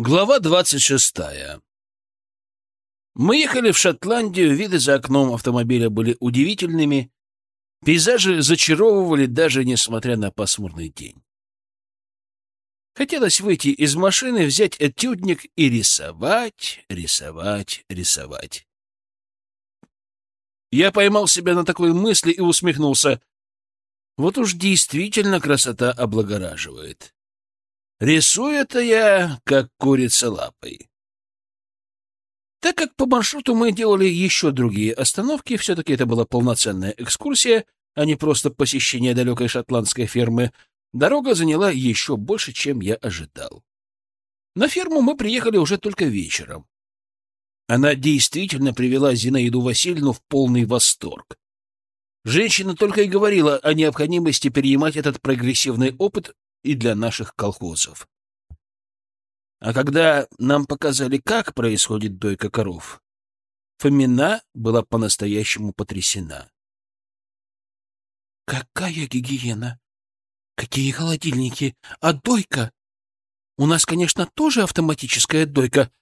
Глава двадцать шестая. Мы ехали в Шотландию, виды за окном автомобиля были удивительными, пейзажи зачаровывали даже несмотря на пасмурный день. Хотелось выйти из машины, взять этюдник и рисовать, рисовать, рисовать. Я поймал себя на такой мысли и усмехнулся. Вот уж действительно красота облагораживает. Рисую-то я, как курица лапой. Так как по маршруту мы делали еще другие остановки, все-таки это была полноценная экскурсия, а не просто посещение далекой шотландской фермы, дорога заняла еще больше, чем я ожидал. На ферму мы приехали уже только вечером. Она действительно привела Зинаиду Васильевну в полный восторг. Женщина только и говорила о необходимости перенимать этот прогрессивный опыт и для наших колхозов. А когда нам показали, как происходит дойка коров, Фомина была по-настоящему потрясена. «Какая гигиена! Какие холодильники! А дойка? У нас, конечно, тоже автоматическая дойка,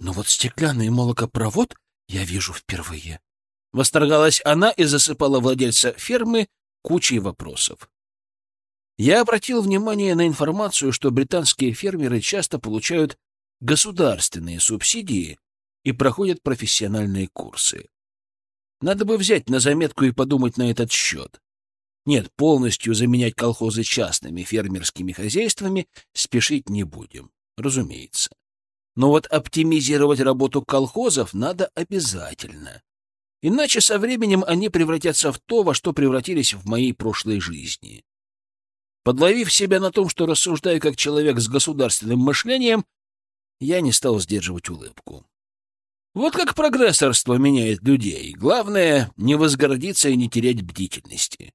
но вот стеклянный молокопровод я вижу впервые». Восторгалась она и засыпала владельца фермы кучей вопросов. Я обратил внимание на информацию, что британские фермеры часто получают государственные субсидии и проходят профессиональные курсы. Надо бы взять на заметку и подумать на этот счет. Нет, полностью заменять колхозы частными фермерскими хозяйствами спешить не будем, разумеется. Но вот оптимизировать работу колхозов надо обязательно. Иначе со временем они превратятся в то, во что превратились в моей прошлой жизни. Подловив себя на том, что рассуждаю как человек с государственным мышлением, я не стал сдерживать улыбку. Вот как прогрессорство меняет людей. Главное — не возгордиться и не терять бдительности.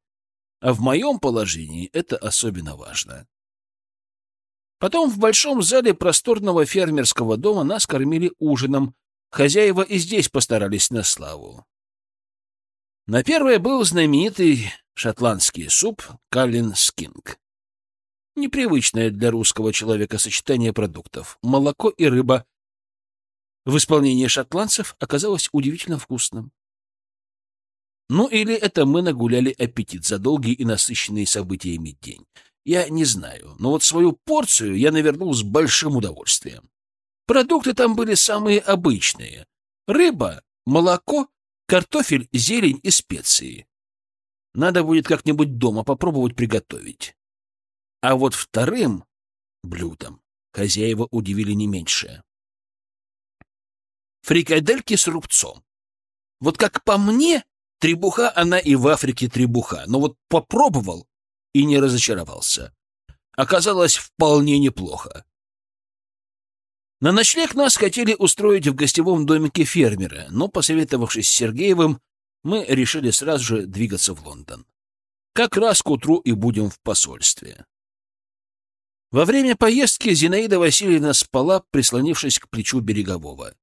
А в моем положении это особенно важно. Потом в большом зале просторного фермерского дома нас кормили ужином. Хозяева и здесь постарались на славу. На первое был знаменитый шотландский суп Каллин Скинг. Непривычное для русского человека сочетание продуктов — молоко и рыба. В исполнении шотландцев оказалось удивительно вкусным. Ну или это мы нагуляли аппетит за долгий и насыщенный событиями день. Я не знаю, но вот свою порцию я навернул с большим удовольствием. Продукты там были самые обычные. Рыба, молоко, картофель, зелень и специи. Надо будет как-нибудь дома попробовать приготовить. А вот вторым блюдом хозяева удивили не меньше. Фрикадельки с рубцом. Вот как по мне, требуха она и в Африке требуха, но вот попробовал и не разочаровался. Оказалось вполне неплохо. На ночлег нас хотели устроить в гостевом домике фермера, но, посоветовавшись с Сергеевым, мы решили сразу же двигаться в Лондон. Как раз к утру и будем в посольстве. Во время поездки Зинаида Васильевна спала, прислонившись к плечу Берегового.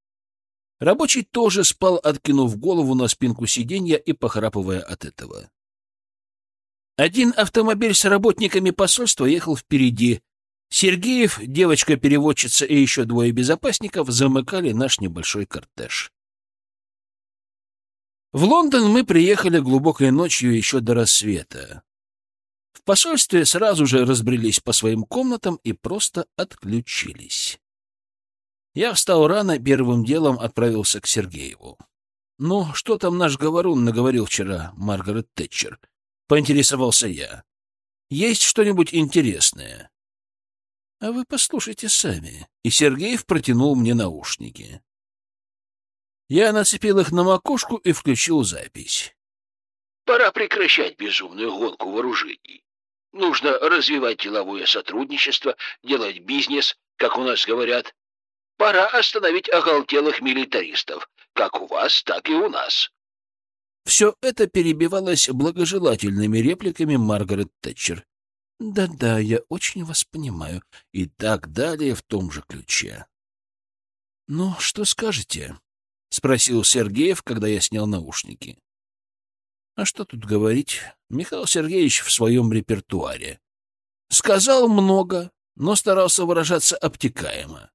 Рабочий тоже спал, откинув голову на спинку сиденья и похрапывая от этого. Один автомобиль с работниками посольства ехал впереди. Сергеев, девочка-переводчица и еще двое безопасников замыкали наш небольшой кортеж. В Лондон мы приехали глубокой ночью еще до рассвета. В посольстве сразу же разбрелись по своим комнатам и просто отключились. Я встал рано, первым делом отправился к Сергееву. «Ну, что там наш говорун наговорил вчера, Маргарет Тэтчер?» — поинтересовался я. «Есть что-нибудь интересное?» «А вы послушайте сами». И Сергеев протянул мне наушники. Я нацепил их на макушку и включил запись. Пора прекращать безумную гонку вооружений. Нужно развивать деловое сотрудничество, делать бизнес, как у нас говорят. Пора остановить оголтелых милитаристов, как у вас, так и у нас. Все это перебивалось благожелательными репликами Маргарет Тэтчер. «Да-да, я очень вас понимаю», и так далее в том же ключе. «Ну, что скажете?» — спросил Сергеев, когда я снял наушники. А что тут говорить? Михаил Сергеевич в своем репертуаре. Сказал много, но старался выражаться обтекаемо.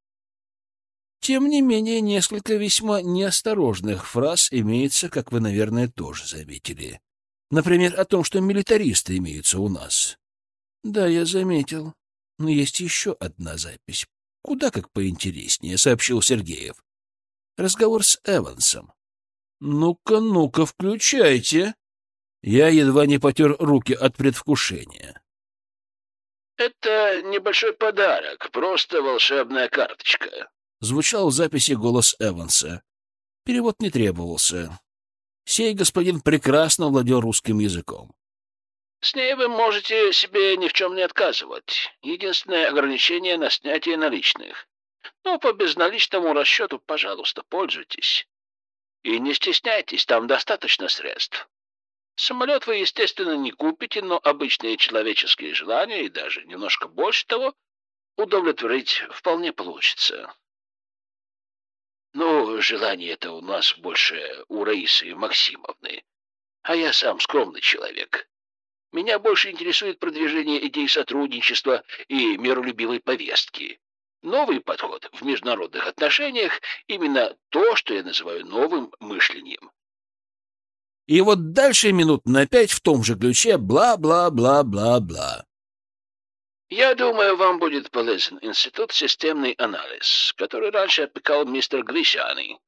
Тем не менее, несколько весьма неосторожных фраз имеется, как вы, наверное, тоже заметили. Например, о том, что милитаристы имеются у нас. Да, я заметил. Но есть еще одна запись. Куда как поинтереснее, сообщил Сергеев. Разговор с Эвансом. Ну-ка, ну-ка, включайте. Я едва не потер руки от предвкушения. Это небольшой подарок, просто волшебная карточка. Звучал в записи голос Эванса. Перевод не требовался. Сей господин прекрасно владел русским языком. С ней вы можете себе ни в чем не отказывать. Единственное ограничение на снятие наличных. Но по безналичному расчету, пожалуйста, пользуйтесь. И не стесняйтесь, там достаточно средств. Самолет вы, естественно, не купите, но обычные человеческие желания и даже немножко больше того удовлетворить вполне получится. Ну, желание это у нас больше у Раисы Максимовны, а я сам скромный человек. Меня больше интересует продвижение идей сотрудничества и миролюбивой повестки. Новый подход в международных отношениях — именно то, что я называю новым мышлением. И вот дальше минут на пять в том же ключе бла-бла-бла-бла-бла. Я думаю, вам будет полезен институт системный анализ, который раньше опекал мистер Гришани.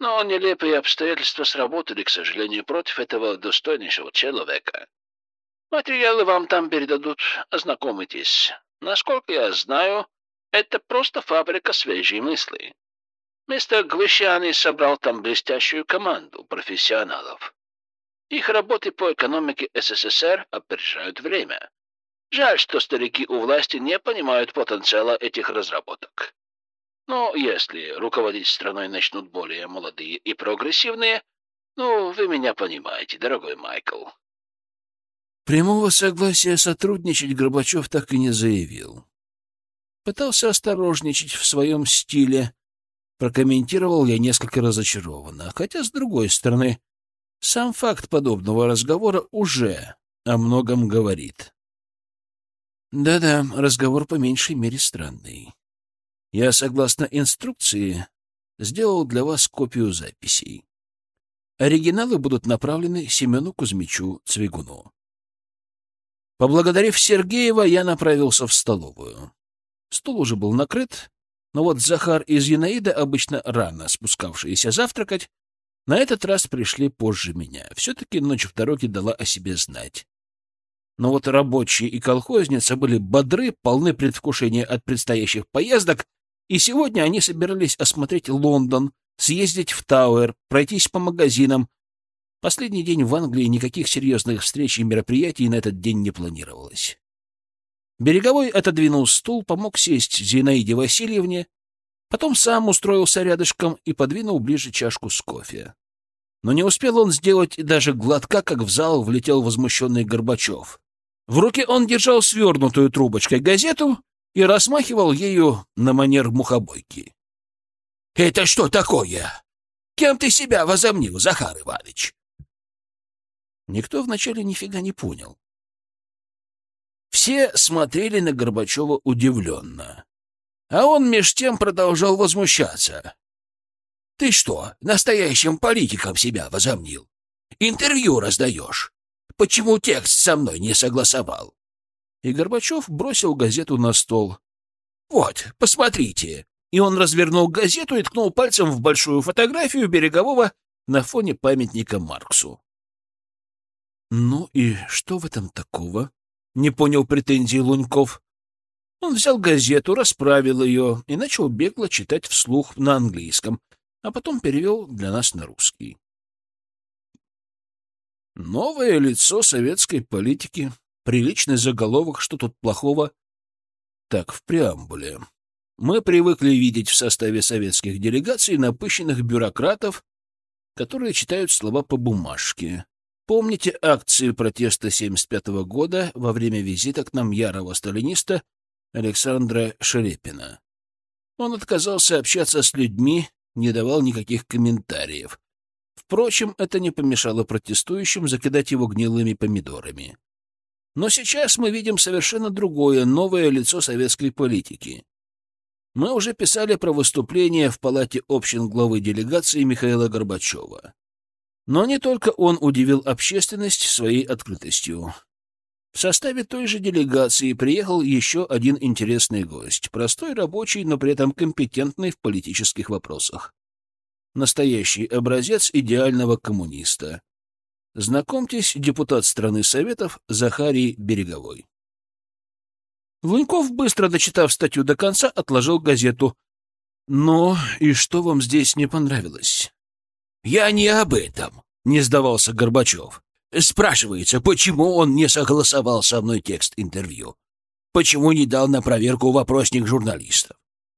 Но нелепые обстоятельства сработали, к сожалению, против этого достойнейшего человека. Материалы вам там передадут, ознакомитесь. Насколько я знаю, это просто фабрика свежей мысли. Мистер Гвищани собрал там блестящую команду профессионалов. Их работы по экономике СССР опережают время. Жаль, что старики у власти не понимают потенциала этих разработок. Но если руководить страной начнут более молодые и прогрессивные, ну, вы меня понимаете, дорогой Майкл. Прямого согласия сотрудничать Горбачев так и не заявил. Пытался осторожничать в своем стиле, прокомментировал я несколько разочарованно. Хотя, с другой стороны, сам факт подобного разговора уже о многом говорит. Да-да, разговор по меньшей мере странный. Я, согласно инструкции, сделал для вас копию записей. Оригиналы будут направлены Семену Кузьмичу Цвигуну. Поблагодарив Сергеева, я направился в столовую. Стол уже был накрыт, но вот Захар и Зинаида, обычно рано спускавшиеся завтракать, на этот раз пришли позже меня. Все-таки ночь в дороге дала о себе знать. Но вот рабочие и колхозница были бодры, полны предвкушения от предстоящих поездок, и сегодня они собирались осмотреть Лондон, съездить в Тауэр, пройтись по магазинам. Последний день в Англии никаких серьезных встреч и мероприятий на этот день не планировалось. Береговой отодвинул стул, помог сесть Зинаиде Васильевне, потом сам устроился рядышком и подвинул ближе чашку с кофе. Но не успел он сделать даже глотка, как в зал влетел возмущенный Горбачев. В руке он держал свернутую трубочкой газету и расмахивал ею на манер мухобойки. — Это что такое? Кем ты себя возомнил, Захар Иванович? Никто вначале нифига не понял. Все смотрели на Горбачева удивленно. А он меж тем продолжал возмущаться. — Ты что, настоящим политиком себя возомнил? Интервью раздаешь? Почему текст со мной не согласовал? И Горбачев бросил газету на стол. «Вот, посмотрите!» И он развернул газету и ткнул пальцем в большую фотографию Берегового на фоне памятника Марксу. «Ну и что в этом такого?» — не понял претензий Луньков. Он взял газету, расправил ее и начал бегло читать вслух на английском, а потом перевел для нас на русский. Новое лицо советской политики. Приличный заголовок, что тут плохого? Так, в преамбуле. Мы привыкли видеть в составе советских делегаций напыщенных бюрократов, которые читают слова по бумажке. Помните акции протеста 75 -го года во время визита к нам ярого сталиниста Александра Шерепина? Он отказался общаться с людьми, не давал никаких комментариев. Впрочем, это не помешало протестующим закидать его гнилыми помидорами. Но сейчас мы видим совершенно другое, новое лицо советской политики. Мы уже писали про выступление в палате общин главы делегации Михаила Горбачева. Но не только он удивил общественность своей открытостью. В составе той же делегации приехал еще один интересный гость, простой рабочий, но при этом компетентный в политических вопросах. Настоящий образец идеального коммуниста. Знакомьтесь, депутат страны Советов Захарий Береговой. Луньков, быстро дочитав статью до конца, отложил газету. «Но и что вам здесь не понравилось?» «Я не об этом», — не сдавался Горбачев. Спрашивается, почему он не согласовал со мной текст интервью? Почему не дал на проверку вопросник журналистов?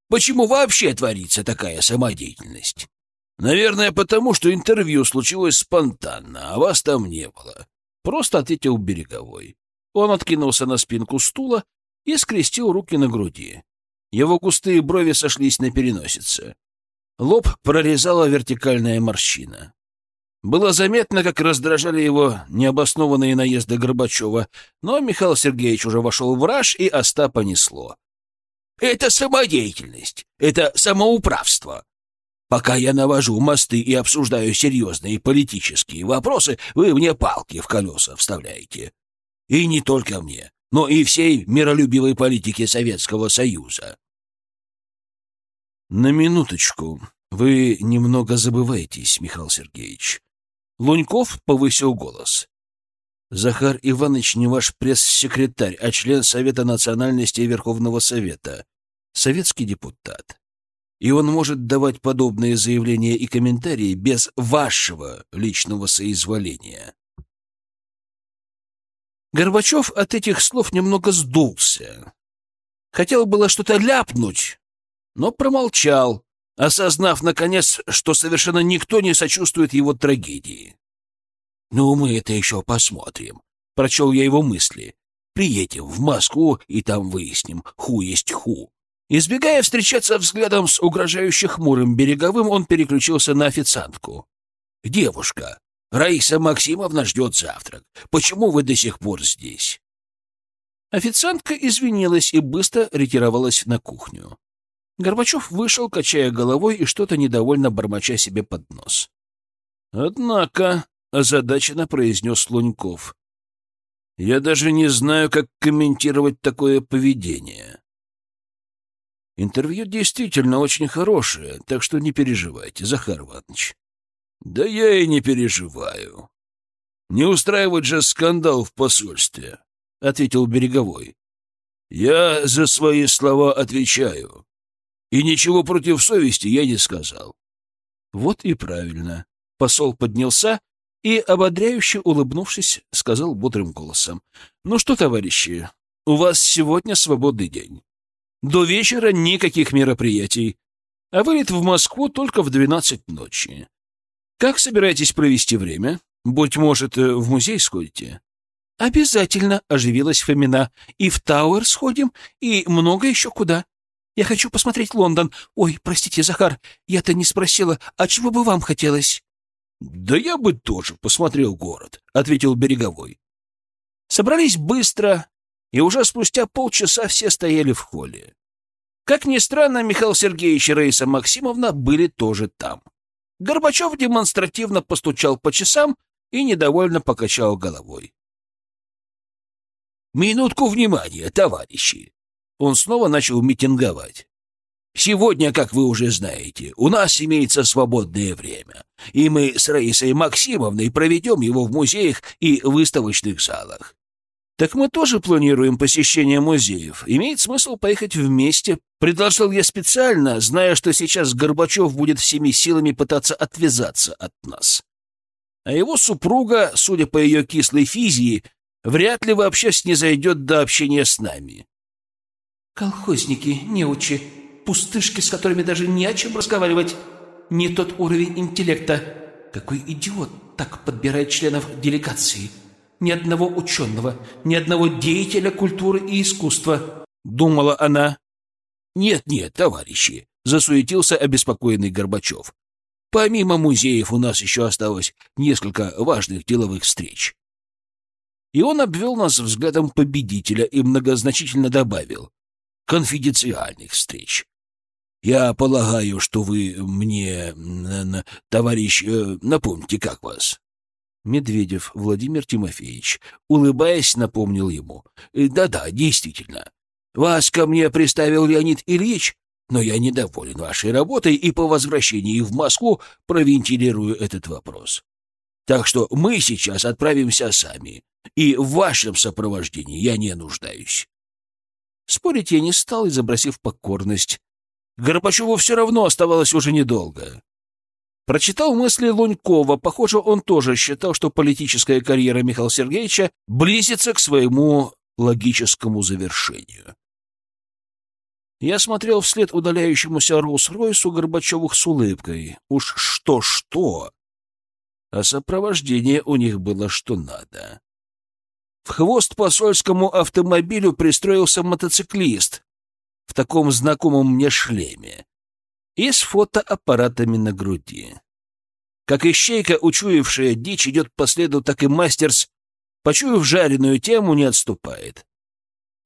Почему вообще творится такая самодеятельность? Наверное, потому что интервью случилось спонтанно, а вас там не было. Просто ответил Береговой. Он откинулся на спинку стула и скрестил руки на груди. Его густые брови сошлись на переносице. Лоб прорезала вертикальная морщина. Было заметно, как раздражали его необоснованные наезды Горбачева, но Михаил Сергеевич уже вошел в раж, и Остапа несло. «Это самодеятельность, это самоуправство. Пока я навожу мосты и обсуждаю серьезные политические вопросы, вы мне палки в колеса вставляете. И не только мне, но и всей миролюбивой политике Советского Союза». «На минуточку. Вы немного забываетесь, Михаил Сергеевич. Луньков повысил голос. «Захар Иванович не ваш пресс-секретарь, а член Совета национальности и Верховного Совета, советский депутат. И он может давать подобные заявления и комментарии без вашего личного соизволения». Горбачев от этих слов немного сдулся. Хотел было что-то ляпнуть, но промолчал, осознав, наконец, что совершенно никто не сочувствует его трагедии. «Ну, мы это еще посмотрим», — прочел я его мысли. «Приедем в Москву и там выясним, ху есть ху». Избегая встречаться взглядом с угрожающе хмурым береговым, он переключился на официантку. «Девушка, Раиса Максимовна ждет завтрак. Почему вы до сих пор здесь?» Официантка извинилась и быстро ретировалась на кухню. Горбачев вышел, качая головой и что-то недовольно бормоча себе под нос. «Однако», — озадаченно произнес Луньков, — «я даже не знаю, как комментировать такое поведение». Интервью действительно очень хорошее, так что не переживайте, Захар Иванович. Да я и не переживаю. Не устраивать же скандал в посольстве, — ответил Береговой. Я за свои слова отвечаю. И ничего против совести я не сказал. Вот и правильно. Посол поднялся и, ободряюще улыбнувшись, сказал бодрым голосом. «Ну что, товарищи, у вас сегодня свободный день. До вечера никаких мероприятий, а вылет в Москву только в двенадцать ночи. Как собираетесь провести время? Быть может, в музей сходите?» «Обязательно», — оживилась Фомина. «И в Тауэр сходим, и много еще куда. Я хочу посмотреть Лондон. Ой, простите, Захар, я-то не спросила, а чего бы вам хотелось?» «Да я бы тоже посмотрел город», — ответил Береговой. Собрались быстро, и уже спустя полчаса все стояли в холле. Как ни странно, Михаил Сергеевич и Раиса Максимовна были тоже там. Горбачев демонстративно постучал по часам и недовольно покачал головой. «Минутку внимания, товарищи!» Он снова начал митинговать. Сегодня, как вы уже знаете, у нас имеется свободное время, и мы с Раисой Максимовной проведем его в музеях и выставочных залах. Так мы тоже планируем посещение музеев. Имеет смысл поехать вместе. Предложил я специально, зная, что сейчас Горбачев будет всеми силами пытаться отвязаться от нас. А его супруга, судя по ее кислой физии, вряд ли вообще снизойдет до общения с нами. Колхозники, неучи, пустышки, с которыми даже не о чем разговаривать. Не тот уровень интеллекта. Какой идиот так подбирает членов делегации? Ни одного ученого, ни одного деятеля культуры и искусства, думала она. Нет-нет, товарищи, засуетился обеспокоенный Горбачев. Помимо музеев у нас еще осталось несколько важных деловых встреч. И он обвел нас взглядом победителя и многозначительно добавил конфиденциальных встреч. Я полагаю, что вы мне, товарищ, э, напомните, как вас? Медведев Владимир Тимофеевич, улыбаясь, напомнил ему. «Э, «Да-да, действительно. Вас ко мне приставил Леонид Ильич, но я недоволен вашей работой и по возвращении в Москву провентилирую этот вопрос. Так что мы сейчас отправимся сами, и в вашем сопровождении я не нуждаюсь». Спорить я не стал, изобразив покорность. Горбачеву все равно оставалось уже недолго. Прочитал мысли Лунькова. Похоже, он тоже считал, что политическая карьера Михаила Сергеевича близится к своему логическому завершению. Я смотрел вслед удаляющемуся Роллс-Ройсу Горбачевых с улыбкой. Уж что-что, а сопровождение у них было что надо. В хвост посольскому автомобилю пристроился мотоциклист в таком знакомом мне шлеме и с фотоаппаратами на груди. Как ищейка, учуявшая дичь, идет по следу, так и мастерс, почуяв жареную тему, не отступает.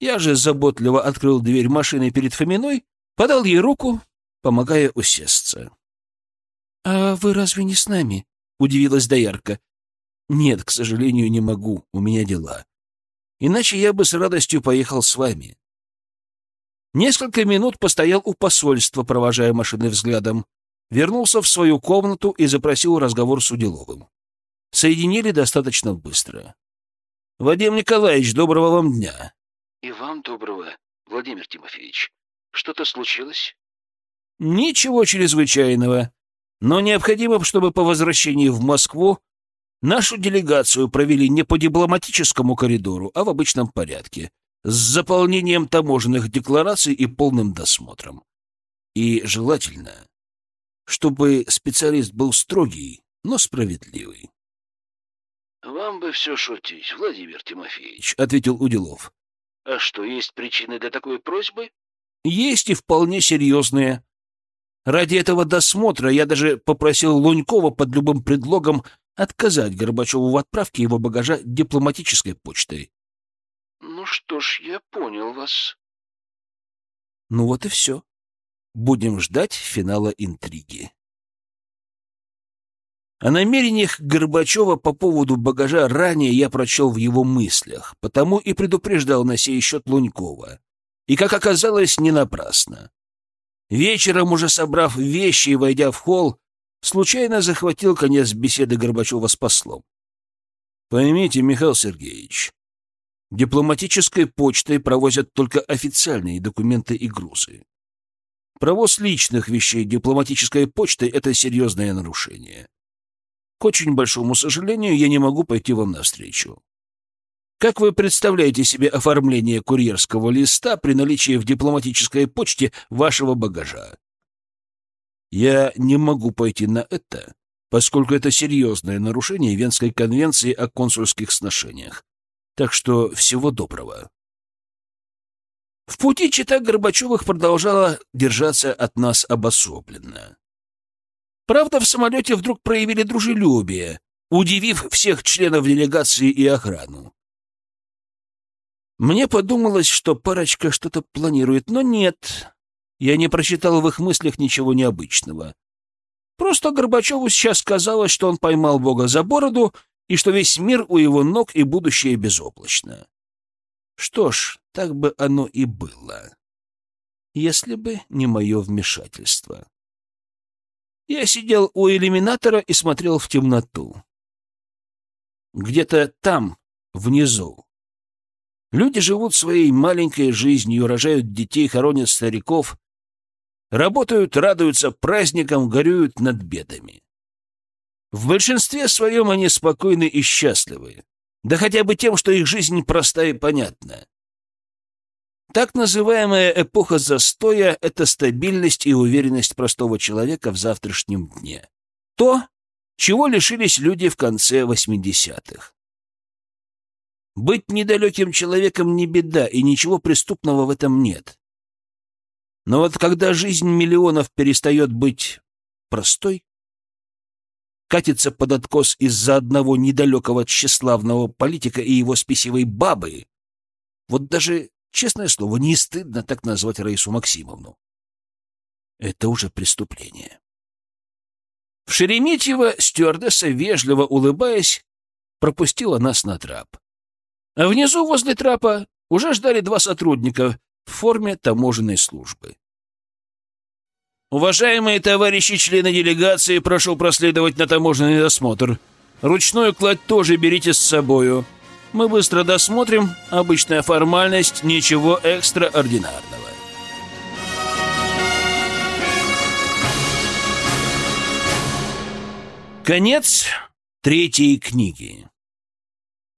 Я же заботливо открыл дверь машины перед Фоминой, подал ей руку, помогая усесться. — А вы разве не с нами? — удивилась доярка. — Нет, к сожалению, не могу, у меня дела. Иначе я бы с радостью поехал с вами. Несколько минут постоял у посольства, провожая машины взглядом. Вернулся в свою комнату и запросил разговор с Уделовым. Соединили достаточно быстро. — Вадим Николаевич, доброго вам дня. — И вам доброго, Владимир Тимофеевич. Что-то случилось? — Ничего чрезвычайного. Но необходимо, чтобы по возвращении в Москву нашу делегацию провели не по дипломатическому коридору, а в обычном порядке, с заполнением таможенных деклараций и полным досмотром. И желательно, чтобы специалист был строгий, но справедливый. — Вам бы все шутить, Владимир Тимофеевич, — ответил Уделов. — А что, есть причины для такой просьбы? — Есть и вполне серьезные. Ради этого досмотра я даже попросил Лунькова под любым предлогом отказать Горбачеву в отправке его багажа дипломатической почтой. Ну что ж, я понял вас. Ну вот и все. Будем ждать финала интриги. О намерениях Горбачева по поводу багажа ранее я прочел в его мыслях, потому и предупреждал на сей счет Лунькова. И, как оказалось, не напрасно. Вечером, уже собрав вещи и войдя в холл, случайно захватил конец беседы Горбачева с послом. Поймите, Михаил Сергеевич, Дипломатической почтой провозят только официальные документы и грузы. Провоз личных вещей дипломатической почтой — это серьезное нарушение. К очень большому сожалению, я не могу пойти вам навстречу. Как вы представляете себе оформление курьерского листа при наличии в дипломатической почте вашего багажа? Я не могу пойти на это, поскольку это серьезное нарушение Венской конвенции о консульских сношениях, так что всего доброго. В пути чита Горбачевых продолжала держаться от нас обособленно. Правда, в самолете вдруг проявили дружелюбие, удивив всех членов делегации и охрану. Мне подумалось, что парочка что-то планирует, но нет. Я не прочитал в их мыслях ничего необычного. Просто Горбачеву сейчас казалось, что он поймал Бога за бороду и что весь мир у его ног и будущее безоблачно. Что ж, так бы оно и было, если бы не мое вмешательство. Я сидел у иллюминатора и смотрел в темноту. Где-то там, внизу. Люди живут своей маленькой жизнью, рожают детей, хоронят стариков, работают, радуются праздникам, горюют над бедами. В большинстве своем они спокойны и счастливы. Да хотя бы тем, что их жизнь проста и понятна. Так называемая эпоха застоя — это стабильность и уверенность простого человека в завтрашнем дне. То, чего лишились люди в конце 80-х. Быть недалеким человеком не беда, и ничего преступного в этом нет. Но вот когда жизнь миллионов перестает быть простой, катится под откос из-за одного недалекого тщеславного политика и его спесивой бабы, вот даже, честное слово, не стыдно так назвать Раису Максимовну. Это уже преступление. В Шереметьево стюардесса, вежливо улыбаясь, пропустила нас на трап. А внизу, возле трапа, уже ждали два сотрудника в форме таможенной службы. Уважаемые товарищи члены делегации, прошу проследовать на таможенный досмотр. Ручную кладь тоже берите с собою. Мы быстро досмотрим, обычная формальность, ничего экстраординарного. Конец третьей книги.